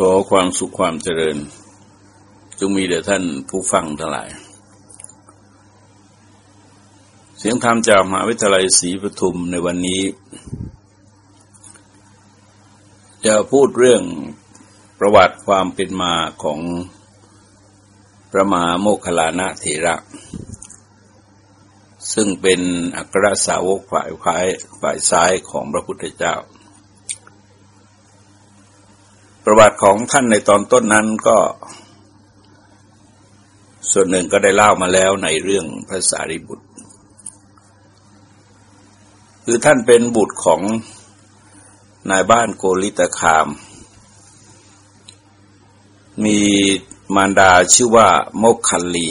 ขอความสุขความเจริญ จงมีแด่ท่านผู้ฟังทั้งหลาย เสียงธรรมจากมหาวิทยาลัยศรีปทุมในวันนี้ จะพูดเรื่องประวัติความเป็นมาของพระมหาโมคคลานะเถระ ซึ่งเป็นอัครสาวกฝ่ายฝ่ายฝ่ายซ้ายของพระพุทธเจ้า ประวัติของท่านในตอนต้นนั้นก็ ส่วนหนึ่งก็ได้เล่ามาแล้วในเรื่องพระสารีบุตร คือท่านเป็นบุตรของนายบ้านโกริตคาม มีมารดาชื่อว่าโมกคัลลี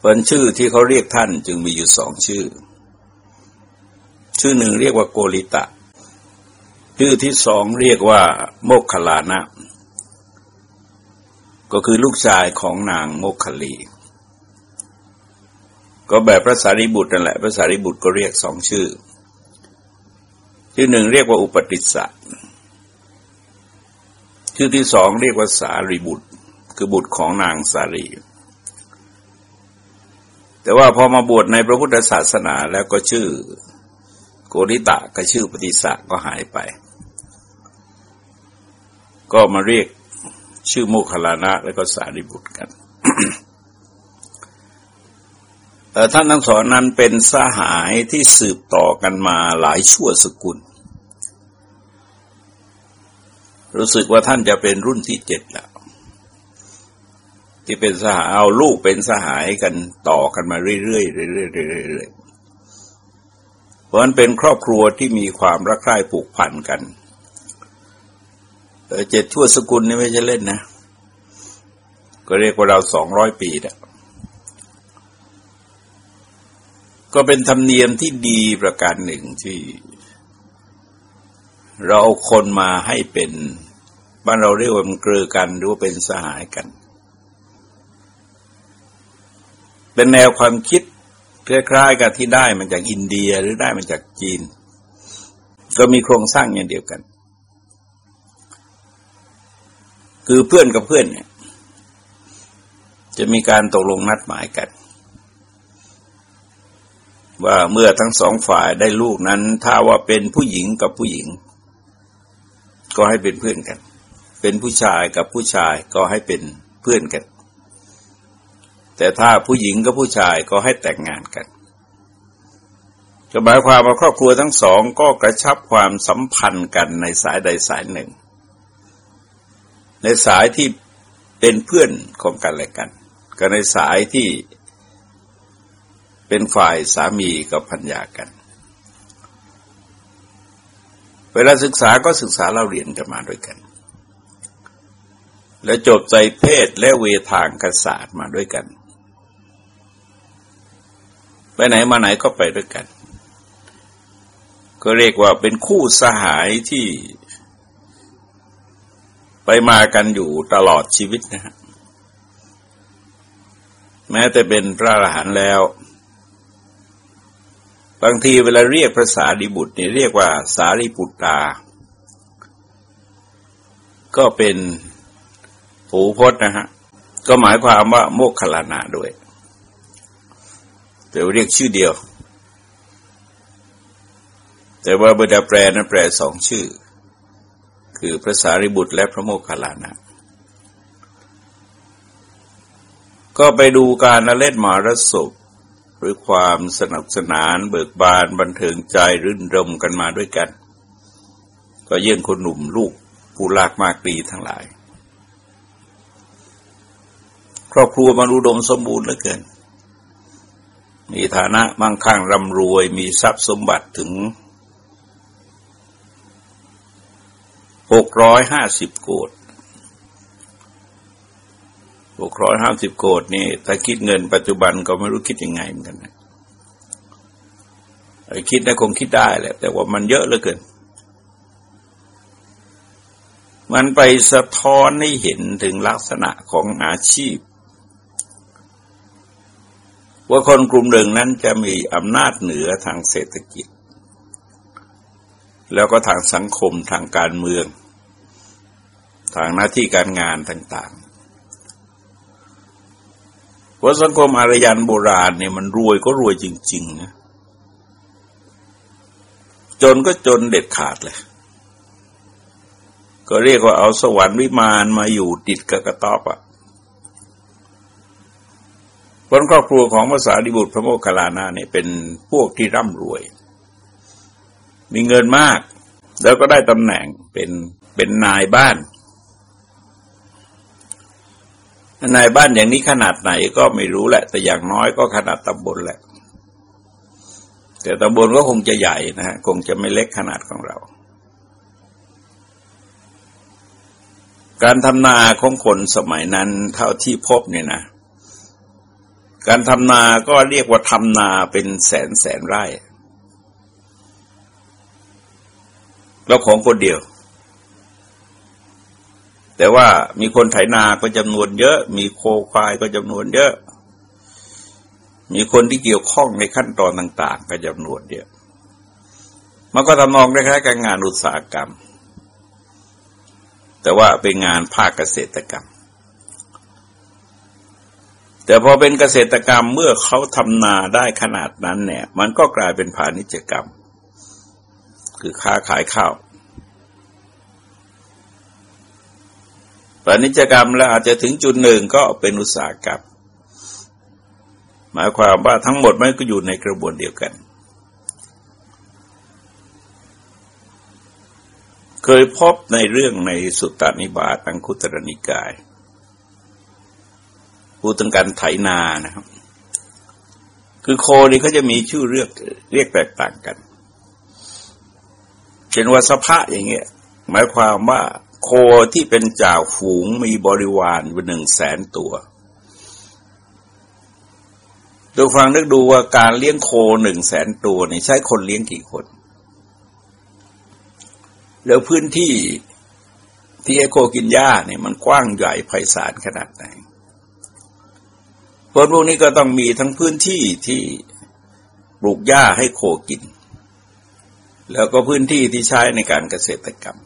เป็นชื่อที่เขาเรียกท่านจึงมีอยู่สองชื่อ ชื่อหนึ่งเรียกว่าโกริตะ ชื่อที่สองเรียกว่า โมกขลานะ ก็คือลูกชายของนางโมกขลี ก็แบบพระสารีบุตรนั่นแหละพระสารีบุตรก็เรียกสองชื่อ ชื่อหนึ่งเรียกว่าอุปติสสะชื่อที่สองเรียกว่าสารีบุตร คือบุตรของนางสารี แต่ว่าพอมาบวชในพระพุทธศาสนาแล้วก็ชื่อโกริตะกับชื่อปฏิสะก็หายไป ก็มาเรียกชื่อโมคคลานะ แล้วก็สารีบุตรกันท่านทั้งสองนั้นเป็นสหายที่สืบต่อกันมาหลายชั่วสกุล รู้สึกว่าท่านจะเป็นรุ่นที่เจ็ดแล้ว ที่เป็นสหายเอาลูกเป็นสหายกันต่อกันมาเรื่อยๆเรื่อยๆเรื่อยๆเพราะนั้นเป็นครอบครัวที่มีความรักใคร่ผูกพันกัน เจ็ดชั่วสกุลนี่ไม่ใช่เล่นนะ ก็เรียกว่าเราสองร้อยปีนะก็เป็นธรรมเนียมที่ดีประการหนึ่งที่ เราเอาคนมาให้เป็น บ้านเราเรียกว่ามันเกลือกันหรือว่าเป็นสหายกัน เป็นแนวความคิดคล้ายๆกับที่ได้มันจากอินเดียหรือได้มันจากจีน ก็มีโครงสร้างอย่างเดียวกัน คือเพื่อนกับเพื่อนเนี่ย จะมีการตกลงนัดหมายกัน ว่าเมื่อทั้งสองฝ่ายได้ลูกนั้น ถ้าว่าเป็นผู้หญิงกับผู้หญิง ก็ให้เป็นเพื่อนกัน เป็นผู้ชายกับผู้ชายก็ให้เป็นเพื่อนกัน แต่ถ้าผู้หญิงกับผู้ชายก็ให้แต่งงานกันจะหมายความว่าครอบครัวทั้งสองก็กระชับความสัมพันธ์กันในสายใดสายหนึ่ง ในสายที่เป็นเพื่อนของกันและกัน กับในสายที่เป็นฝ่ายสามีกับพัญญากัน เวลาศึกษาก็ศึกษาเราเรียนกันมาด้วยกัน และจบใจเพศและเวทางกษัตริย์มาด้วยกัน ไปไหนมาไหนก็ไปด้วยกัน ก็เรียกว่าเป็นคู่สหายที่ ไปมากันอยู่ตลอดชีวิตนะฮะแม้แต่เป็นพระอรหันต์แล้ว บางทีเวลาเรียกภาษาดิบุตรนี่เรียกว่า สารีปุตตา ก็เป็นผูพจน์นะฮะ ก็หมายความว่าโมกขลานาด้วยแต่เรียกชื่อเดียว แต่ว่าบดาแปลนั้นแปลสองชื่อ คือพระสารีบุตรและพระโมคคัลลานะก็ไปดูการละเล่นมารสพหรือความสนุกสนานเบิกบานบันเทิงใจรื่นรมกันมาด้วยกัน ก็เยี่ยงคนหนุ่มลูกผู้ลากมากรีทั้งหลาย ครอบครัวมารุดมสมบูรณ์เหลือเกิน มีฐานะมั่งคั่งร่ำรวยมีทรัพย์สมบัติถึง หกร้อยห้าสิบโกดหกร้อยห้าสิบโกดนี่ถ้าคิดเงินปัจจุบันก็ไม่รู้คิดยังไงเหมือนกันนะคิดนะคงคิดได้แหละ แต่ว่ามันเยอะเหลือเกิน มันไปสะท้อนให้เห็นถึงลักษณะของอาชีพ ว่าคนกลุ่มหนึ่งนั้นจะมีอำนาจเหนือทางเศรษฐกิจ แล้วก็ทางสังคมทางการเมือง ทางหน้าที่การงานต่างๆเพราสังคมอารยันโบราณเนี่ยมันรวยก็รวยจริงๆนะจนก็จนเด็ดขาดเลย ก็เรียกว่าเอาสวรรค์วิมานมาอยู่ติดกับกระต๊อบอะคนครอบครัวของภาษาดิบุตรพระโมคคัลลานาเนี่ยเป็นพวกที่ร่ำรวย มีเงินมาก แล้วก็ได้ตำแหน่งเป็นเป็นนายบ้าน นายบ้านอย่างนี้ขนาดไหนก็ไม่รู้แหละ แต่อย่างน้อยก็ขนาดตำบลแหละ แต่ตำบลก็คงจะใหญ่นะฮะคงจะไม่เล็กขนาดของเรา การทำนาของคนสมัยนั้นเท่าที่พบเนี่ยนะ การทำนาก็เรียกว่าทำนาเป็นแสนแสนไร่ แล้วของคนเดียว แต่ว่ามีคนไถนาก็จำนวนเยอะ มีโคควายก็จำนวนเยอะ มีคนที่เกี่ยวข้องในขั้นตอนต่าง ๆ ก็จำนวนเยอะมันก็ทำนองคล้ายๆกับงานอุตสาหกรรม แต่ว่าเป็นงานภาคเกษตรกรรม แต่พอเป็นเกษตรกรรมเมื่อเขาทำนาได้ขนาดนั้นเนี่ย มันก็กลายเป็นพาณิชยกรรม คือค้าขายข้าว พาณิชยกรรมแล้วอาจจะถึงจุดหนึ่งก็เป็นอุตสาหกรรมหมายความว่าทั้งหมดมันก็อยู่ในกระบวนเดียวกัน เคยพบในเรื่องในสุตตานิบาตังคุตรนิกายพูดถึงการไถนานะครับ คือโคนี่เขาจะมีชื่อเรียกเรียกแตกต่างกัน เช่นว่าสภะอย่างเงี้ยหมายความว่า โคที่เป็นจ่าฝูงมีบริวารเป็นหนึ่งแสนตัวดูฟังนึกดูว่าการเลี้ยงโคหนึ่งแสนตัวนี่ใช้คนเลี้ยงกี่คน แล้วพื้นที่ที่ไอโคกินหญ้าเนี่ยมันกว้างใหญ่ไพศาลขนาดไหนคนพวกนี้ก็ต้องมีทั้งพื้นที่ที่ปลูกหญ้าให้โคกิน แล้วก็พื้นที่ที่ใช้ในการเกษตรกรรม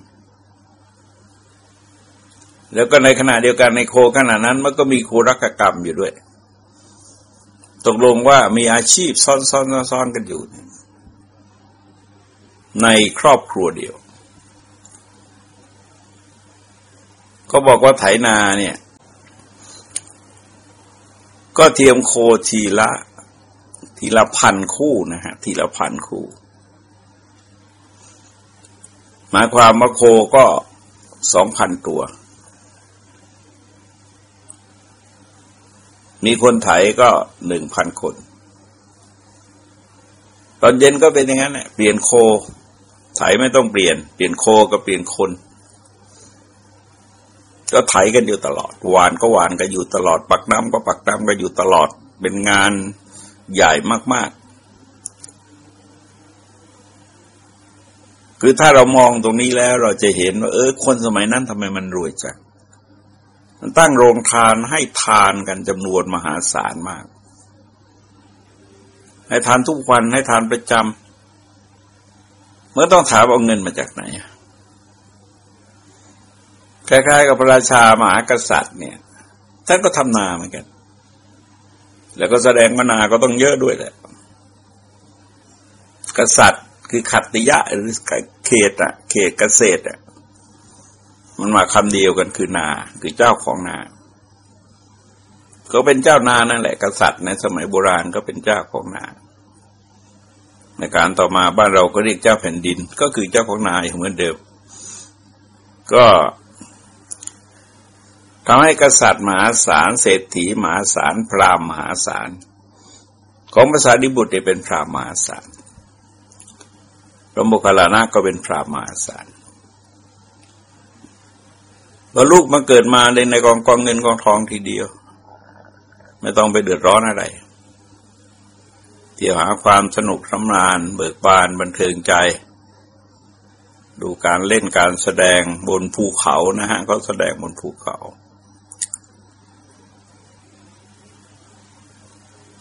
แล้วก็ในขณะเดียวกันในโคขณะนั้นมันก็มีโครักกรรมอยู่ด้วย ตกลงว่ามีอาชีพซ้อนซ้อนซ้อนกันอยู่ ในครอบครัวเดียว ก็บอกว่าไถนาเนี่ย ก็เทียมโคทีละทีละพันคู่นะฮะทีละพันคู่ หมายความว่าโคก็สองพันตัว มีคนไถก็หนึ่งพันคน ตอนเย็นก็เป็นอย่างนั้นแหละเปลี่ยนโค ไถไม่ต้องเปลี่ยน เปลี่ยนโคก็เปลี่ยนคน ก็ไถกันอยู่ตลอดหวานก็หวานกันอยู่ตลอด ปักน้ำก็ปักน้ำกันอยู่ตลอด เป็นงานใหญ่มาก ๆ คือถ้าเรามองตรงนี้แล้วเราจะเห็นว่า เออ คนสมัยนั้นทำไมมันรวยจัง มันตั้งโรงทานให้ทานกันจำนวนมหาศาลมาก ให้ทานทุกวันให้ทานประจำเมื่อต้องถามเอาเงินมาจากไหนคล้ายๆกับพระราชามหากษัตริย์เนี่ยท่านก็ทำนาเหมือนกัน แล้วก็แสดงมานาก็ต้องเยอะด้วยแหละ กษัตริย์คือขัตติยะหรือเขตอะเขตเกษตรอะ มันมาคำเดียวกันคือนา คือเจ้าของนา ก็เป็นเจ้านานั่นแหละ กษัตริย์ในสมัยโบราณก็เป็นเจ้าของนา ในการต่อมาบ้านเราก็เรียกเจ้าแผ่นดิน ก็คือเจ้าของนาเหมือนเดิม ก็ทำให้กษัตริย์มหาศาลเศรษฐีมหาศาลพราหมณ์มหาศาลของภาษาดิบุตรเป็นพราหมณ์มหาศาลพระโมคคัลลานะก็เป็นพราหมณ์มหาศาล พอลูกมาเกิดมาในในกองกองเงินกองทองทีเดียว ไม่ต้องไปเดือดร้อนอะไรเที่ยวหาความสนุกสำราญ เบิกบานบันเทิงใจ ดูการเล่นการแสดงบนภูเขานะฮะก็แสดงบนภูเขา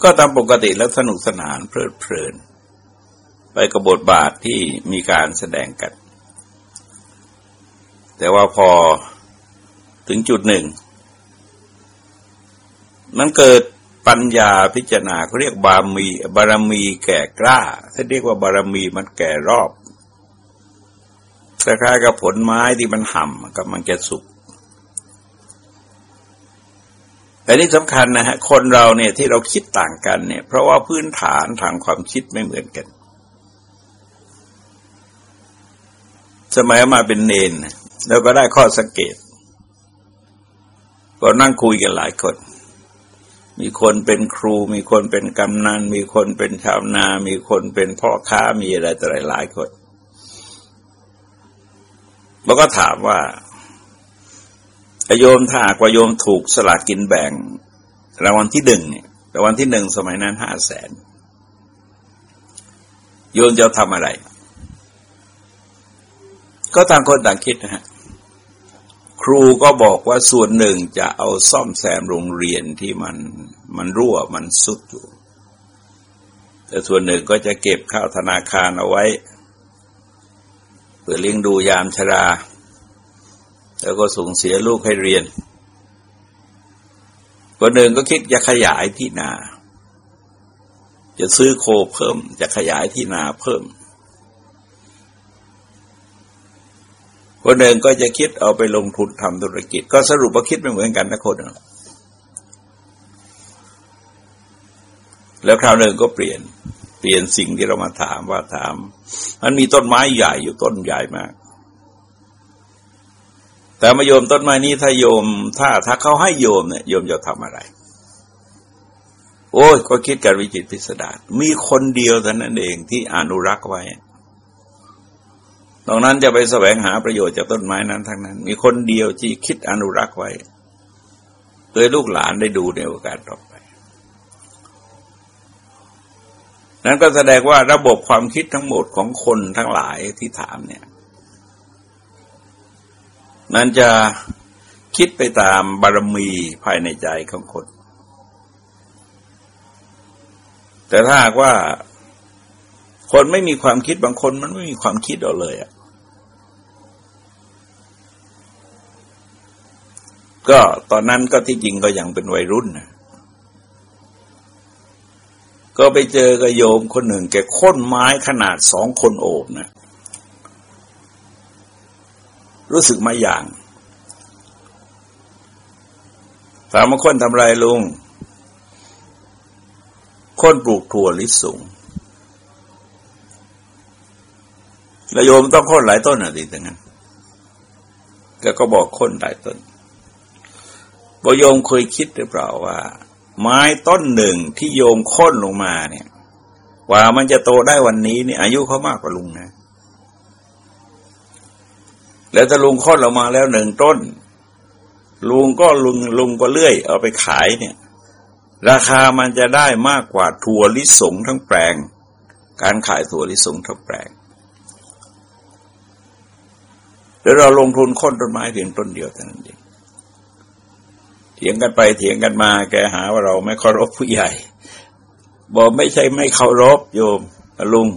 ก็ตามปกติแล้วสนุกสนานเพลิดเพลิน ไปกับบทบาทที่มีการแสดงกัน แต่ว่าพอ ถึงจุดหนึ่ง มันเกิดปัญญาพิจารณาเขาเรียกบารมีบารมีแก่กล้าถ้าเรียกว่าบารมีมันแก่รอบคล้ายๆกับผลไม้ที่มันห่ำกับมันแก่สุกแต่นี่สำคัญนะฮะคนเราเนี่ยที่เราคิดต่างกันเนี่ย เพราะว่าพื้นฐานทางความคิดไม่เหมือนกัน สมัยมาเป็นเนน แล้วก็ได้ข้อสังเกต ก็นั่งคุยกันหลายคน มีคนเป็นครู มีคนเป็นกำนัน มีคนเป็นชาวนา มีคนเป็นพ่อค้า มีอะไรต่ออะไรหลายคนแล้วก็ถามว่าโยมถ้ากว่าโยมถูกสลากกินแบ่งรางวัลที่หนึ่งเนี่ยรางวัลที่หนึ่งสมัยนั้นห้าแสนโยมจะทำอะไร ก็ต่างคนต่างคิดนะฮะ รูก็บอกว่าส่วนหนึ่งจะเอาซ่อมแซมโรงเรียนที่มันมันรั่วมันสุดอยู่ แต่ส่วนหนึ่งก็จะเก็บข้าวธนาคารเอาไว้เพื่อเลี้ยงดูยามชรา แล้วก็ส่งเสียลูกให้เรียนคนหนึ่งก็คิดจะขยายที่นา จะซื้อโคเพิ่ม จะขยายที่นาเพิ่ม คนหนึ่งก็จะคิดเอาไปลงทุนทำธุรกิจ ก็สรุปว่าคิดไม่เหมือนกันนะคน แล้วคราวหนึ่งก็เปลี่ยน เปลี่ยนสิ่งที่เรามาถามว่าถาม มันมีต้นไม้ใหญ่อยู่ต้นใหญ่มาก แต่มาโยมต้นไม้นี้ถ้าโยม ถ้าถ้าเขาให้โยมเนี่ยโยมจะทำอะไรโอ้ยก็คิดกันวิจิตพิสดารมีคนเดียวเท่านั้นเองที่อนุรักษ์ไว้ ตรงนั้นจะไปแสวงหาประโยชน์จากต้นไม้นั้นทั้งนั้น มีคนเดียวที่คิดอนุรักษ์ไว้เพื่อลูกหลานได้ดูในโอกาสต่อไป นั้นก็แสดงว่าระบบความคิดทั้งหมดของคนทั้งหลายที่ถามเนี่ย นั้นจะคิดไปตามบารมีภายในใจของคน แต่ถ้าหากว่าคนไม่มีความคิดบางคนมันไม่มีความคิดเอาเลยอะ ก็ตอนนั้นก็ที่จริงก็ยังเป็นวัยรุ่นนะก็ไปเจอกระโยมคนหนึ่ง แกค้นไม้ขนาดสองคนโอบนะรู้สึกมาอย่างถามว่าคนทำไรลุง คนปลูกถั่วลิสงแล้วโยมต้องค้นหลายต้นอะดิแต่งั้นก็ก็บอกค้นหลายต้น บโยมเคยคิดหรือเปล่าว่า ไม้ต้นหนึ่งที่โยมค้นลงมาเนี่ยว่ามันจะโตได้วันนี้เนี่ยอายุเขามากกว่าลุงนะ แล้วถ้าลุงค้นออกมาแล้วหนึ่งต้น ลุงก็ลุงลุงก็เลื่อย เอาไปขายเนี่ย ราคามันจะได้มากกว่าถั่วลิสงทั้งแปลง การขายถั่วลิสงทั้งแปลงแล้วเราลงทุนค้นต้นไม้เพียงต้นเดียวเท่านั้นเอง เถียงกันไปเถียงกันมา แกหาว่าเราไม่เคารพผู้ใหญ่ บอกไม่ใช่ไม่เคารพโยมลุง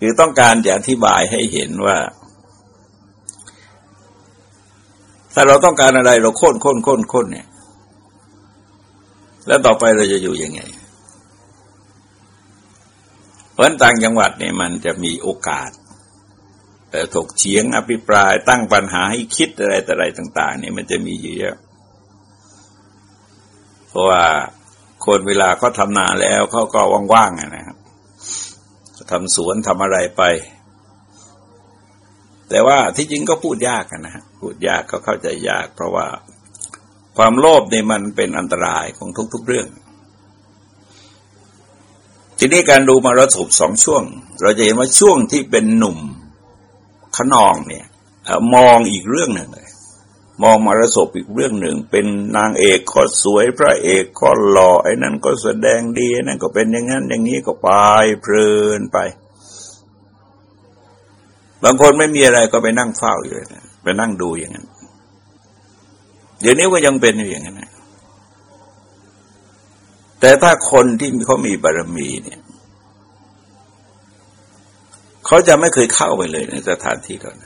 คือต้องการจะอธิบายให้เห็นว่า ถ้าเราต้องการอะไรเราโค่นโค่นโค่นโค่นเนี่ย แล้วต่อไปเราจะอยู่ยังไงเพราะต่างจังหวัดเนี่ยมันจะมีโอกาสแต่ถกเฉียงอภิปรายตั้งปัญหาให้คิดอะไรแต่อะไรต่าง ๆ เนี่ยมันจะมีเยอะ ราะว่าคนเวลาเขาทำนาแล้วเขาก็ว่างๆนะครับทำสวนทำอะไรไป แต่ว่าที่จริงก็พูดยากนะฮะพูดยากก็เข้าใจยาก เพราะว่าความโลภนี่มันเป็นอันตรายของทุก ๆเรื่อง ทีนี้การดูมาระสบสองช่วง เราจะเห็นว่าช่วงที่เป็นหนุ่มขนองเนี่ยมองอีกเรื่องหนึ่งเลย มองมารสบอีกเรื่องหนึ่ง เป็นนางเอกก็สวยพระเอกก็หล่อไอ้นั่นก็แสดงดีนั่นก็เป็นอย่างนั้นอย่างนี้ก็ไปเพลินไป บางคนไม่มีอะไรก็ไปนั่งเฝ้าอยู่นะไปนั่งดูอย่างนั้นเดี๋ยวนี้ก็ยังเป็นอยู่อย่างนั้นนะแต่ถ้าคนที่เขามีบารมีเนี่ย เขาจะไม่เคยเข้าไปเลยในสถานที่เหล่านั้น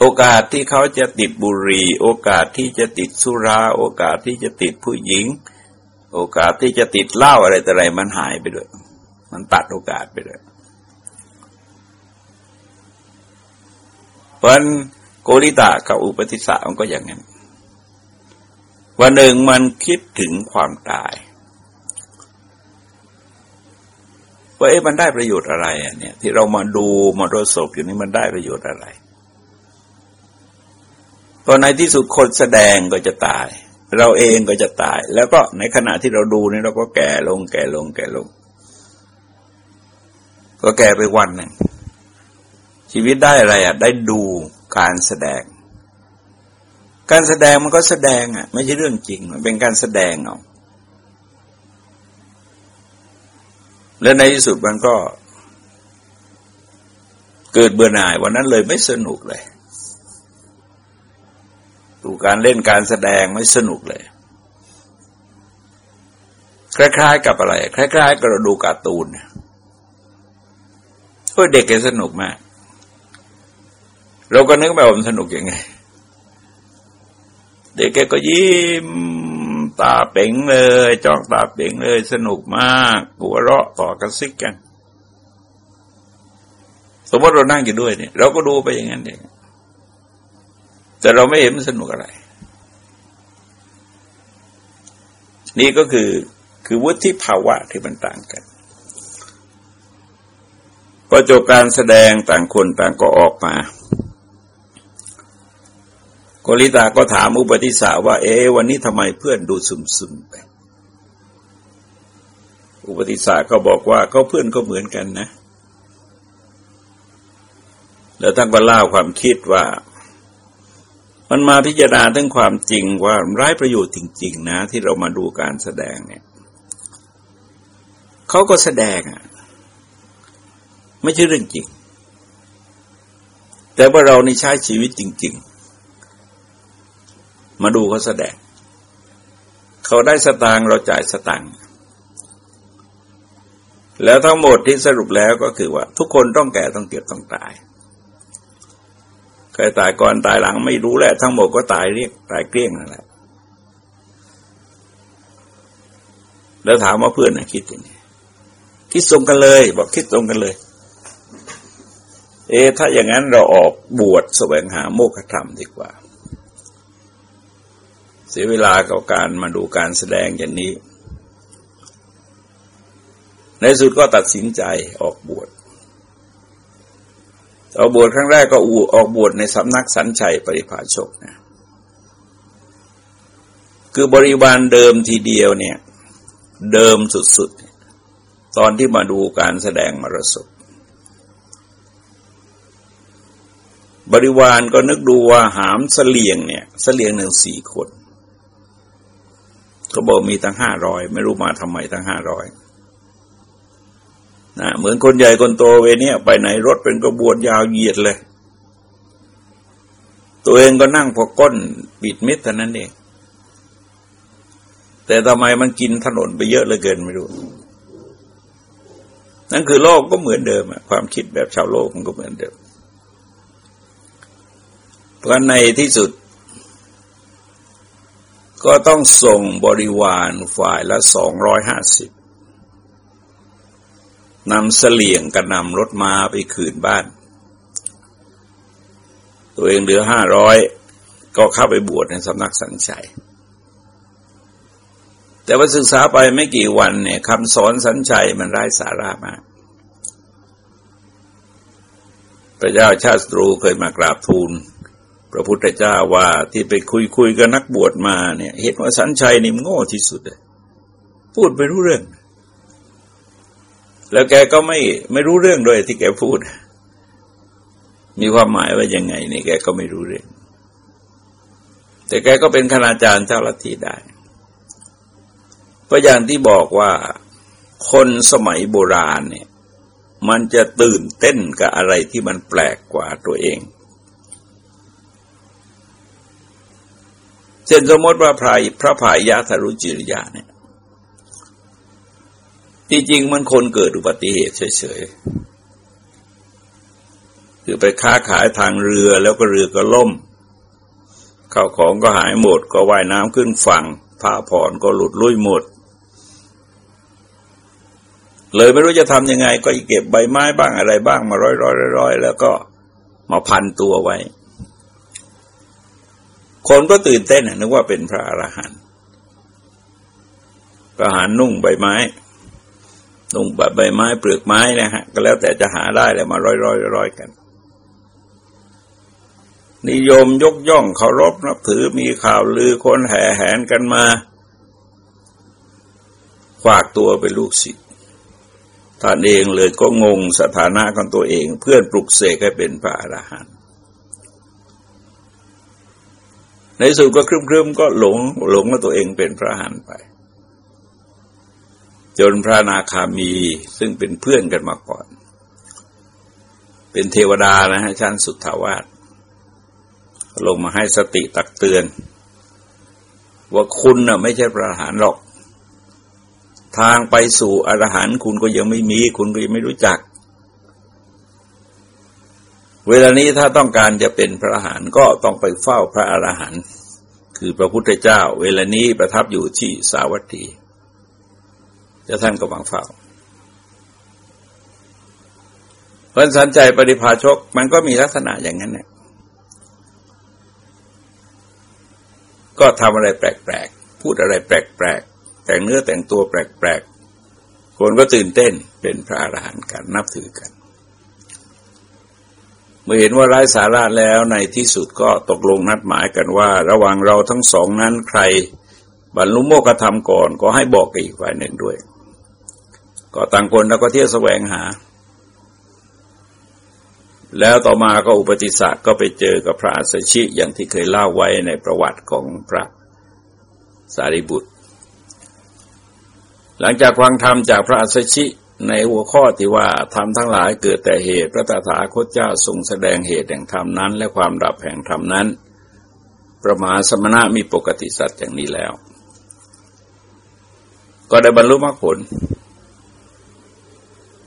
โอกาสที่เขาจะติดบุหรี่ โอกาสที่จะติดสุรา โอกาสที่จะติดผู้หญิง โอกาสที่จะติดเหล้าอะไรแต่อะไรมันหายไปเลยมันตัดโอกาสไปเลยเพราะโกริตะกับอุปติสะมันก็อย่างนั้นวันหนึ่งมันคิดถึงความตายว่าเอ๊ะมันได้ประโยชน์อะไรอะเนี่ย ที่เรามาดูมาดสอบอยู่นี่มันได้ประโยชน์อะไร ตอในที่สุดคนแสดงก็จะตาย เราเองก็จะตาย แล้วก็ในขณะที่เราดูนี่เราก็แก่ลง แก่ลง แก่ลง ก็แก่ไปวันหนึ่งชีวิตได้อะไรอะ ได้ดูการแสดง การแสดงมันก็แสดงอะ ไม่ใช่เรื่องจริง มันเป็นการแสดงเอาแล้วในที่สุดมันก็เกิดเบื่อหน่ายวันนั้นเลยไม่สนุกเลย ดูการเล่นการแสดงไม่สนุกเลย คล้ายๆ กับอะไร คล้าย ๆ กับเราดูการ์ตูนเพื่อเด็กแกสนุกมาก เราก็นึกแบบมันสนุกยังไง เด็กแกก็ยิ้มตาเป่งเลย จ้องตาเป่งเลย สนุกมากหัวเราะต่อกระซิกกัน สมมติเรานั่งอยู่ด้วยเนี่ย เราก็ดูไปอย่างนั้นเอง แต่เราไม่เห็นมันสนุกอะไร นี่ก็คือคือวุฒิภาวะที่มันต่างกันพอจบการแสดงต่างคนต่างก็ออกมาโกริตาก็ถามอุปติสาว่า เอ๊วันนี้ทำไมเพื่อนดูซึมซึมไป อุปติสาก็บอกว่าก็เพื่อนก็เหมือนกันนะ แล้วท่านก็เล่าความคิดว่า มันมาพิจารณาถึงความจริงว่าร้ายประโยชน์จริง ๆ นะ ที่เรามาดูการแสดงเนี่ยเขาก็แสดงอะไม่ใช่เรื่องจริง แต่ว่าเรานี่ใช้ชีวิตจริง ๆ มาดูเขาแสดง เขาได้สตางค์เราจ่ายสตางค์แล้วทั้งหมดที่สรุปแล้วก็คือว่า ทุกคนต้องแก่ต้องเก็บต้องตาย ใครตายก่อนตายหลังไม่รู้แหละทั้งหมดก็ตายเรียกตายเกลี้ยงนั่นแหละแล้วถามว่าเพื่อนนะคิดยังไงคิดตรงกันเลย บอกคิดตรงกันเลย เอถ้าอย่างนั้นเราออกบวชแสวงหาโมฆะธรรมดีกว่า เสียเวลากับการมาดูการแสดงอย่างนี้ ในสุดก็ตัดสินใจออกบวช ออกบวชครั้งแรกก็อูออกบวชในสำนักสันชัยปริภาชกนะคือบริวารเดิมทีเดียวเนี่ย เดิมสุดๆ ตอนที่มาดูการแสดงมรสพบริวารก็นึกดูว่าหามเสลียงเนี่ยเสลียงหนึ่งสี่คนเขาบอกมีตั้งห้าร้อยไม่รู้มาทำไมตั้งห้าร้อย นะเหมือนคนใหญ่คนโตเวเนี่ยไปไหนรถเป็นกระบวนยาวเหยียดเลย ตัวเองก็นั่งพอก้นปิดมิดเท่านั้นเอง แต่ทำไมมันกินถนนไปเยอะเหลือเกินไม่รู้ นั่นคือโลกก็เหมือนเดิมความคิดแบบชาวโลกมันก็เหมือนเดิม เพราะในที่สุด ก็ต้องส่งบริวารฝ่ายละสองร้อยห้าสิบ นำเสลี่ยงกับนำรถม้าไปคืนบ้าน ตัวเองเหลือห้าร้อยก็เข้าไปบวชในสำนักสันชัย แต่ว่าศึกษาไปไม่กี่วันเนี่ยคำสอนสันชัยมันไร้สาระมาก พระเจ้าชาติตรูเคยมากราบทูล พระพุทธเจ้าว่าที่ไปคุยคุยกับนักบวชมาเนี่ยเห็นว่าสันชัยนี่มโง่ที่สุดเลยพูดไปรู้เรื่อง แล้วแกก็ไม่ไม่รู้เรื่องด้วยที่แกพูด มีความหมายว่ายังไงนี่แกก็ไม่รู้เรื่อง แต่แกก็เป็นคณาจารย์เจ้าลัทธิได้เพราะอย่างที่บอกว่าคนสมัยโบราณเนี่ย มันจะตื่นเต้นกับอะไรที่มันแปลกกว่าตัวเองเช่นสมมติว่าพระพระภายยะธรุจิริยาเนี่ย ที่จริงมันคนเกิดอุบัติเหตุเฉยๆ คือไปค้าขายทางเรือแล้วก็เรือก็ล่ม ข้าวของก็หายหมด ก็ว่ายน้ำขึ้นฝั่ง ผ้าผ่อนก็หลุดลุ่ยหมด เลยไม่รู้จะทำยังไง ก็เก็บใบไม้บ้างอะไรบ้างมาร้อยร้อยร้อยแล้วก็มาพันตัวไว้ คนก็ตื่นเต้นนึกว่าเป็นพระอรหันต์ประหารนุ่งใบไม้ นุ่งใบไม้เปลือกไม้นะฮะก็แล้วแต่จะหาได้แล้วมาร้อยร้อยร้อยกัน นิยมยกย่องเคารพนับถือมีข่าวลือคนแห่แหนกันมาฝากตัวเป็นลูกศิษย์ท่านเองเลยก็งงสถานะของตัวเอง เพื่อนปลุกเสกให้เป็นพระอรหันต์ในสุดก็ครึมๆก็หลงหลงว่าตัวเองเป็นพระอรหันต์ไป จนพระนาคามีซึ่งเป็นเพื่อนกันมาก่อน เป็นเทวดานะฮะชั้นสุทธาวาสลงมาให้สติตักเตือน ว่าคุณน่ะไม่ใช่พระอรหันต์หรอก ทางไปสู่อรหันต์คุณก็ยังไม่มี คุณก็ยังไม่รู้จัก เวลานี้ถ้าต้องการจะเป็นพระอรหันต์ก็ต้องไปเฝ้าพระอรหันต์คือพระพุทธเจ้า เวลานี้ประทับอยู่ที่สาวัตถี จะท่านก็บังเฝ้าเพราะสันใจปฏิภาชกมันก็มีลักษณะอย่างนั้นเนี่ยก็ทำอะไรแปลกๆ พูดอะไรแปลกๆ แต่งเนื้อแต่งตัวแปลกๆ คนก็ตื่นเต้นเป็นพระอรหันต์กันนับถือกัน เมื่อเห็นว่าไร้สาระแล้วในที่สุดก็ตกลงนัดหมายกันว่า ระหว่างเราทั้งสองนั้นใครบรรลุโมกธรรมก่อนก็ให้บอกกับอีกฝ่ายหนึ่งด้วย ก็ต่างคนแล้วก็เที่ยวแสวงหา แล้วต่อมาก็อุปติสสะก็ไปเจอกับพระอัสชิอย่างที่เคยเล่าไว้ในประวัติของพระสารีบุตร หลังจากฟังธรรมจากพระอัสชิในหัวข้อที่ว่าธรรมทั้งหลายเกิดแต่เหตุพระตถาคตเจ้าทรงแสดงเหตุแห่งธรรมนั้น และความดับแห่งธรรมนั้น ประมาสมณะมีปกติสัตว์อย่างนี้แล้ว ก็ได้บรรลุมรรคผล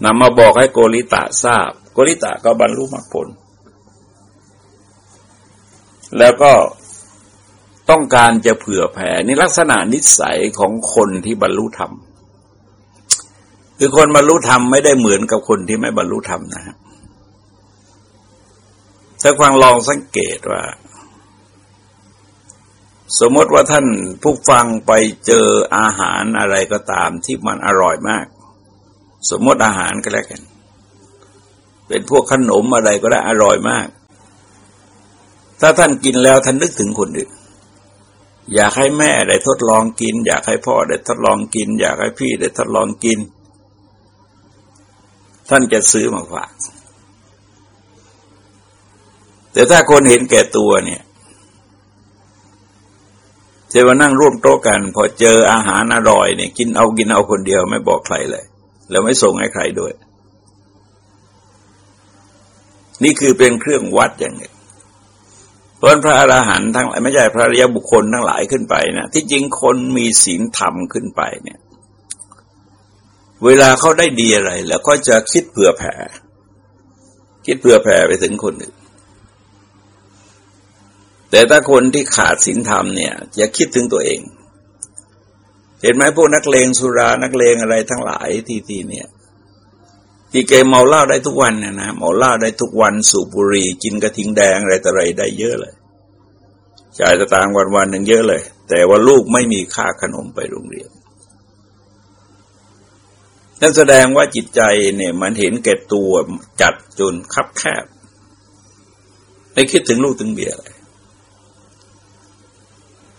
นำมาบอกให้โกริตะทราบ โกริตะก็บรรลุมรรคผล แล้วก็ต้องการจะเผื่อแผ่นี่ลักษณะนิสัยของคนที่บรรลุธรรม คือคนบรรลุธรรมไม่ได้เหมือนกับคนที่ไม่บรรลุธรรมนะฮะถ้าฟังลองสังเกตว่า สมมติว่าท่านผู้ฟังไปเจออาหารอะไรก็ตามที่มันอร่อยมาก สมมติอาหารก็แล้วกัน เป็นพวกขนมอะไรก็ได้อร่อยมาก ถ้าท่านกินแล้วท่านนึกถึงคนอื่นอยากให้แม่ได้ทดลองกิน อยากให้พ่อได้ทดลองกิน อยากให้พี่ได้ทดลองกิน ท่านจะซื้อมาฝาก แต่ถ้าคนเห็นแก่ตัวเนี่ยเจะมานั่งร่วมโต๊ะกัน พอเจออาหารอร่อยเนี่ย กินเอากินเอาคนเดียวไม่บอกใครเลย แล้วไม่ส่งให้ใครด้วย นี่คือเป็นเครื่องวัดอย่างนึ่งเพราะพระอรหันต์ทั้งหลายไม่ใช่พระริยบุคคลทั้งหลายขึ้นไปนะที่จริงคนมีศีลธรรมขึ้นไปเนี่ย เวลาเขาได้ดีอะไร แล้วก็จะคิดเผื่อแผ่ คิดเผื่อแผ่ไปถึงคนอื่นแต่ถ้าคนที่ขาดศีลธรรมเนี่ย จะคิดถึงตัวเอง เห็นไหมพวกนักเลงสุรานักเลงอะไรทั้งหลายที่ที่เนี่ยที่เกเมาเหล้าได้ทุกวันนะนะเมาเหล้าได้ทุกวันสูบบุหรี่กินกระทิงแดงอะไรต่ออะไรได้เยอะเลยจ่ายตางวันวันหนึ่งเยอะเลย แต่ว่าลูกไม่มีค่าขนมไปโรงเรียนนั่นแสดงว่าจิตใจเนี่ยมันเห็นแก่ตัวจัดจนคับแคบไม่คิดถึงลูกถึงเบียอะไร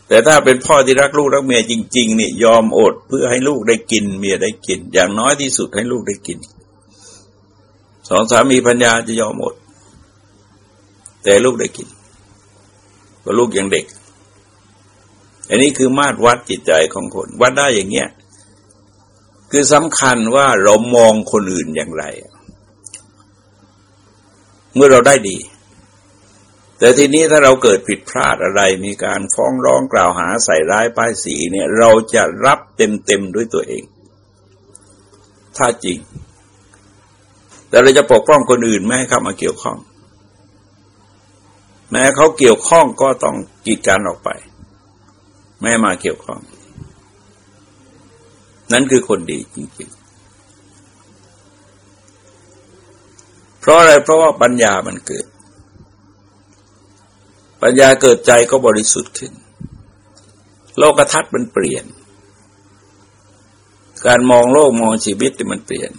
แต่ถ้าเป็นพ่อที่รักลูกรักเมียจริง ๆ นี่ยอมอดเพื่อให้ลูกได้กิน เมียได้กิน อย่างน้อยที่สุดให้ลูกได้กินสองสามีพัญญาจะยอมอดแต่ลูกได้กินเพราะลูกยังเด็ก อันนี้คือมาตรวัดจิตใจของคน วัดได้อย่างเงี้ย คือสำคัญว่าเรามองคนอื่นอย่างไร เมื่อเราได้ดี แต่ทีนี้ถ้าเราเกิดผิดพลาดอะไรมีการฟ้องร้องกล่าวหาใส่ร้ายป้ายสีเนี่ย เราจะรับเต็มๆด้วยตัวเอง ถ้าจริง แต่เราจะปกป้องคนอื่นไม่ให้เข้ามาเกี่ยวข้อง แม้เขาเกี่ยวข้องก็ต้องกีดกันออกไปแม่มาเกี่ยวข้อง นั่นคือคนดีจริง ๆ เพราะอะไรเพราะว่าปัญญามันเกิด ปัญญาเกิดใจก็บริสุทธิ์ขึ้น โลกทัศน์มันเปลี่ยน การมองโลกมองชีวิตมันเปลี่ยน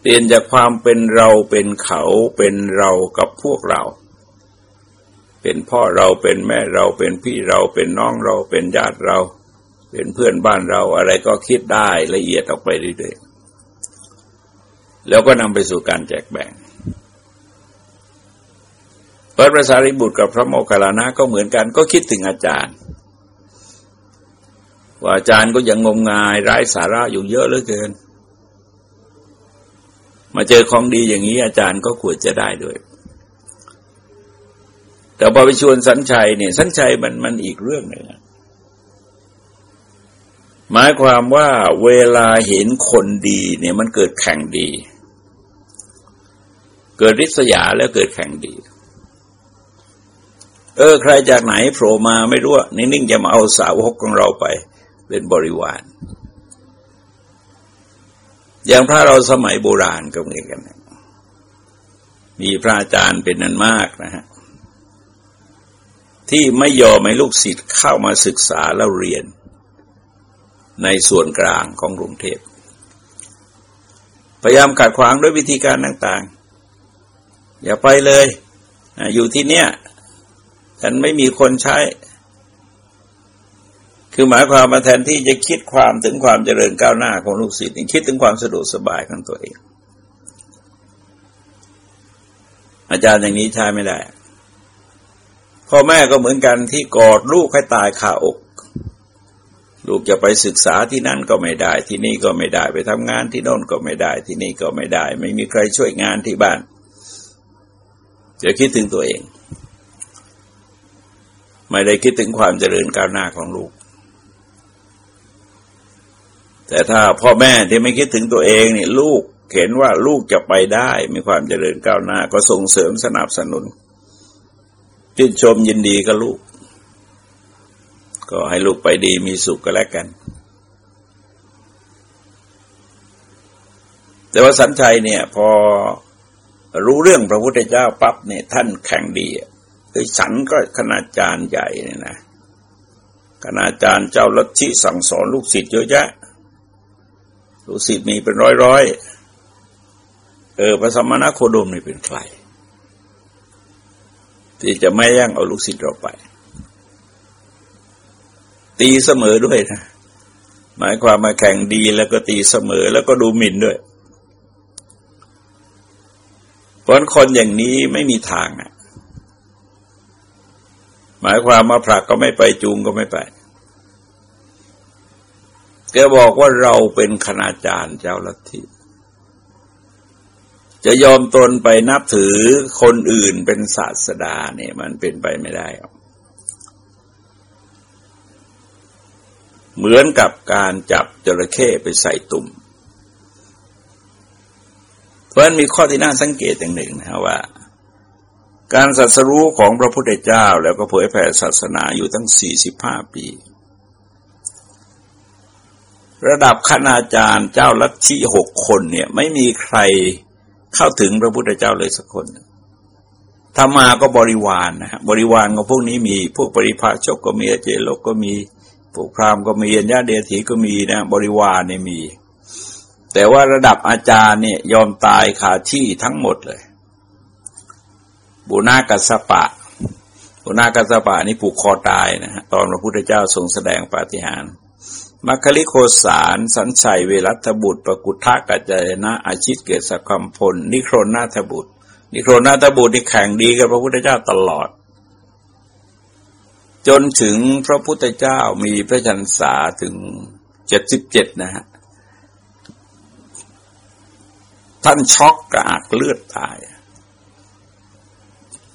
เปลี่ยนจากความเป็นเราเป็นเขาเป็นเรากับพวกเรา เป็นพ่อเราเป็นแม่เราเป็นพี่เราเป็นน้องเราเป็นญาติเรา เป็นเพื่อนบ้านเราอะไรก็คิดได้ละเอียดออกไปเรื่อยๆแล้วก็นำไปสู่การแจกแบ่ง พระประสารีบุตรกับพระโมคคัลลานะก็เหมือนกันก็คิดถึงอาจารย์ ว่าอาจารย์ก็ยังงมงายไร้สาระอยู่เยอะเหลือเกิน มาเจอของดีอย่างนี้อาจารย์ก็ควรจะได้ด้วย แต่พอไปชวนสัญชัยเนี่ยสัญชัยมันมันอีกเรื่องหนึ่งหมายความว่าเวลาเห็นคนดีเนี่ยมันเกิดแข่งดี เกิดริษยาแล้วเกิดแข่งดีเเออ ใครจากไหนโผล่มาไม่รู้นิ่งๆจะมาเอาสาวกของเราไป เป็นบริวาร อย่างพระเราสมัยโบราณก็เหมือนกัน มีพระอาจารย์เป็นนั้นมากนะฮะที่ไม่ยอมให้ลูกศิษย์เข้ามาศึกษาแล้วเรียน ในส่วนกลางของกรุงเทพพยายามขัดขวางด้วยวิธีการต่างๆ อย่าไปเลย อยู่ที่เนี้ย ฉันไม่มีคนใช้ คือหมายความมาแทนที่จะคิดความถึงความเจริญก้าวหน้าของลูกศิษย์คิดถึงความสะดวกสบายของตัวเอง อาจารย์อย่างนี้ใช้ไม่ได้ พ่อแม่ก็เหมือนกันที่กอดลูกให้ตายคาอก ลูกจะไปศึกษาที่นั่นก็ไม่ได้ ที่นี่ก็ไม่ได้ไปทำงานที่โน่นก็ไม่ได้ ที่นี่ก็ไม่ได้ ไม่มีใครช่วยงานที่บ้านจะคิดถึงตัวเอง ไม่ได้คิดถึงความเจริญก้าวหน้าของลูก แต่ถ้าพ่อแม่ที่ไม่คิดถึงตัวเองเนี่ยลูกเห็นว่าลูกจะไปได้มีความเจริญก้าวหน้า ก็ส่งเสริมสนับสนุนชื่นชมยินดีกับลูก ก็ให้ลูกไปดีมีสุขก็แล้วกัน แต่ว่าสันชัยเนี่ย พอรู้เรื่องพระพุทธเจ้าปั๊บเนี่ยท่านแข่งดี คือสันก็คณาจารย์ใหญ่เนี่ยนะคณาจารย์เจ้าลัทธิสั่งสอนลูกศิษย์เยอะแยะ ลูกศิษย์มีเป็นร้อยร้อยเออพระสมณโคดมนี่เป็นใคร ที่จะไม่ย่งเอาลูกศิษย์เราไป ตีเสมอด้วยนะหมายความมาแข่งดีแล้วก็ตีเสมอแล้วก็ดูหมิ่นด้วยเพราะคนอย่างนี้ไม่มีทางอะ หมายความมาผลักก็ไม่ไปจูงก็ไม่ไป แกบอกว่าเราเป็นคณาจารย์เจ้าลัทธิจะยอมตนไปนับถือคนอื่นเป็นศาสดาเนี่ยมันเป็นไปไม่ได้ เหมือนกับการจับจระเข้ไปใส่ตุ่ม เพราะนั้นมีข้อที่น่าสังเกตอย่างหนึ่งนะว่า การสัสรู้ของพระพุทธเจ้าแล้วก็เผยแผ่ศาสนาอยู่ตั้งสี่สิบห้าปี ระดับคณาจารย์เจ้าลัทธิหกคนเนี่ยไม่มีใครเข้าถึงพระพุทธเจ้าเลยสักคนธรรมาก็บริวารนนะฮะบริวารของพวกนี้มี พวกปริพาชกก็มีเจโลกก็มีพวกพราหมณ์ก็มีญาเดียถีก็มีนะ บริวารเนี่ยมี แต่ว่าระดับอาจารย์เนี่ยยอมตายคาที่ทั้งหมดเลย บุนากัสปะบุนากัสปะนี่ผูกคอตายนะฮะตอนพระพุทธเจ้าทรงแสดงปาฏิหาริย์มัคคลิโคสารสันชัยเวรัตบุตรปะกุทากัจจยนะอาชิตเกศกัมพล นิโครนาทบุตร นิโครนาทบุตรนี่แข่งดีกับพระพุทธเจ้าตลอด จนถึงพระพุทธเจ้ามีพระชันษาถึงเจ็ดสิบเจ็ดนะฮะท่านช็อกกระอักเลือดตาย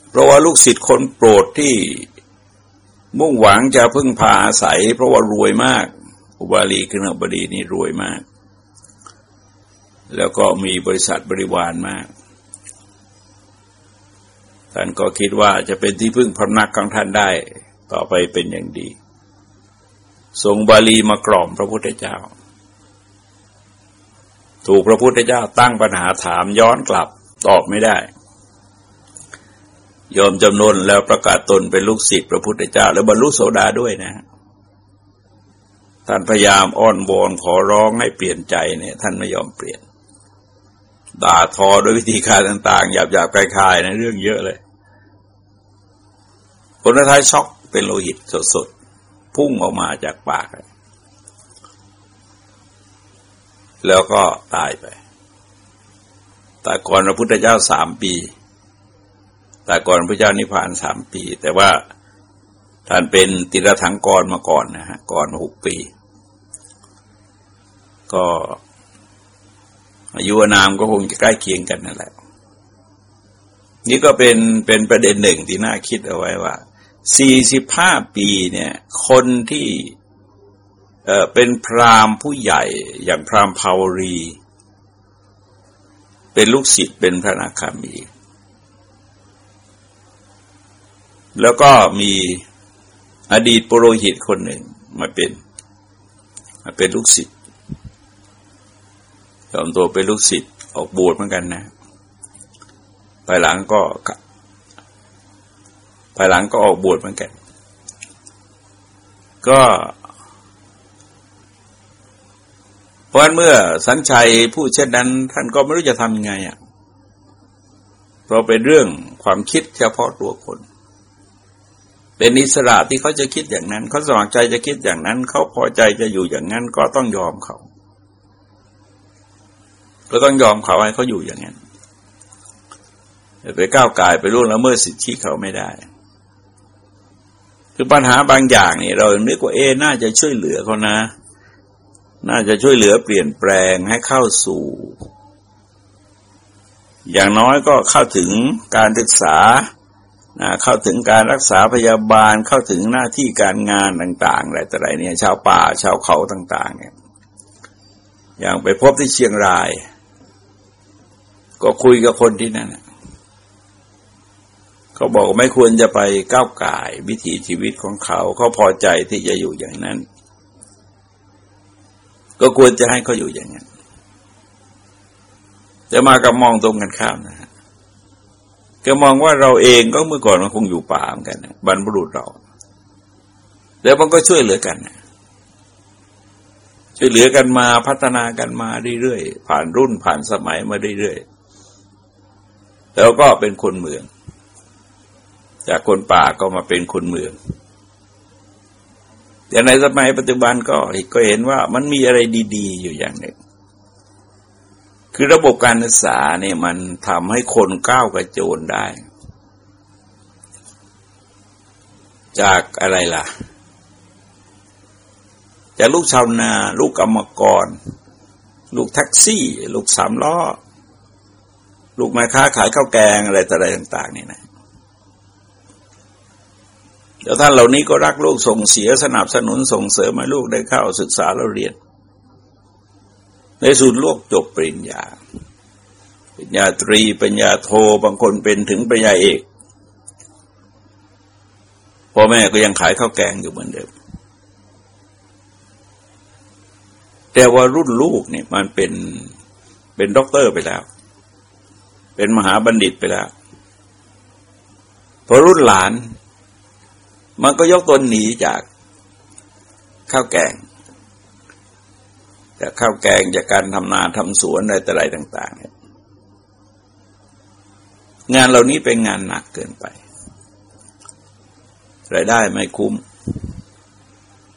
เพราะว่าลูกศิษย์คนโปรดที่มุ่งหวังจะพึ่งพาอาศัย เพราะว่ารวยมาก อุบาลีขึ้นบดีนี่รวยมาก แล้วก็มีบริษัทบริวารมาก ท่านก็คิดว่าจะเป็นที่พึ่งพำนักของท่านได้ ต่อไปเป็นอย่างดีส่งบาลีมากล่อมพระพุทธเจ้า ถูกพระพุทธเจ้าตั้งปัญหาถามย้อนกลับตอบไม่ได้ ยอมจำนวนแล้วประกาศตนเป็นลูกศิษย์พระพุทธเจ้า แล้วบรรลุโสดาด้วยนะท่านพยายามอ้อนวอนขอร้องให้เปลี่ยนใจเนี่ย ท่านไม่ยอมเปลี่ยน ด่าทอด้วยวิธีการต่าง ๆ หยาบๆคลายๆนะเรื่องเยอะเลยผลท้ายช็อกเป็นโลหิตสดๆพุ่งออกมาจากปาก แล้วก็ตายไป แต่ก่อนพระพุทธเจ้าสามปี แต่ก่อนพระเจ้านิพพานสามปี แต่ว่าท่านเป็นติรถังกรมาก่อนนะฮะก่อนหกปี ก็อายุนามก็คงจะใกล้เคียงกันนั่นแหละนี่ก็เป็นเป็นประเด็นหนึ่งที่น่าคิดเอาไว้ว่าสี่สิบห้าปีเนี่ย คนที่เอ่อเป็นพราหมณ์ผู้ใหญ่อย่างพราหมณ์ภาวรี เป็นลูกศิษย์เป็นพระนาคามี แล้วก็มีอดีตปุโรหิตคนหนึ่งมาเป็น มาเป็นลูกศิษย์ยอมตัวเป็นลูกศิษย์ออกบวชเหมือนกันนะภายหลังก็ภายหลังก็ออกบวชเหมือนกัน ก็เพราะเมื่อสัญชัยพูดเช่นนั้น ท่านก็ไม่รู้จะทำยังไงอะเพราะเป็นเรื่องความคิดเฉพาะตัวคน เป็นอิสระที่เขาจะคิดอย่างนั้น เขาสมัครใจจะคิดอย่างนั้น เขาพอใจจะอยู่อย่างนั้น ก็ต้องยอมเขาก็ต้องยอมเขาให้เขาอยู่อย่างนั้นไปก้าวไก่ไปร่วงละเมิดสิทธิเขาไม่ได้ คือปัญหาบางอย่างนี่เรานึกว่าเอน่าจะช่วยเหลือเขานะ น่าจะช่วยเหลือเปลี่ยนแปลงให้เข้าสู่ อย่างน้อยก็เข้าถึงการศึกษา เข้าถึงการรักษาพยาบาลเข้าถึงหน้าที่การงานต่าง ๆ อะไรต่ออะไรเนี่ย ชาวป่าชาวเขาต่าง ๆ เนี่ย อย่างไปพบที่เชียงราย ก็คุยกับคนที่นั่นเขาบอกไม่ควรจะไปก้าวไก่วิถีชีวิตของเขาเขาพอใจที่จะอยู่อย่างนั้น ก็ควรจะให้เขาอยู่อย่างนั้นจะมากับมองตรงกันข้ามนะฮะ ก็มองว่าเราเองก็เมื่อก่อนมันคงอยู่ป่าเหมือนกันบรรพบุรุษเรา แล้วมันก็ช่วยเหลือกันช่วยเหลือกันมาพัฒนากันมาเรื่อยๆผ่านรุ่นผ่านสมัยมาเรื่อยๆแล้วก็เป็นคนเมือง จากคนป่าก็มาเป็นคนเมืองแต่ในสมัยปัจจุบันก็ก็เห็นว่ามันมีอะไรดี ๆ อยู่อย่างหนึ่ง คือระบบการศึกษาเนี่ยมันทำให้คนก้าวกระโจนได้ จากอะไรล่ะ จากลูกชาวนา ลูกกรรมกร ลูกแท็กซี่ ลูกสามล้อ ลูกแม่ค้าขายข้าวแกงอะไรต่ออะไรต่าง ๆ นี่นะแล้วท่านเหล่านี้ก็รักลูกส่งเสียสนับสนุนส่งเสริมให้ลูกได้เข้าศึกษาแล้วเรียน ในสุดโลกจบปริญญา ปริญญาตรีปริญญาโทบางคนเป็นถึงปริญญาเอกพ่อแม่ก็ยังขายข้าวแกงอยู่เหมือนเดิม แต่ว่ารุ่นลูกเนี่ยมันเป็นเป็นด็อกเตอร์ไปแล้ว เป็นมหาบัณฑิตไปแล้วพอรุ่นหลาน มันก็ยกตนหนีจากข้าวแกง จากข้าวแกงจากการทำนาทำสวนอะไรแต่ไรต่าง ๆ เนี่ย งานเหล่านี้เป็นงานหนักเกินไป รายได้ไม่คุ้ม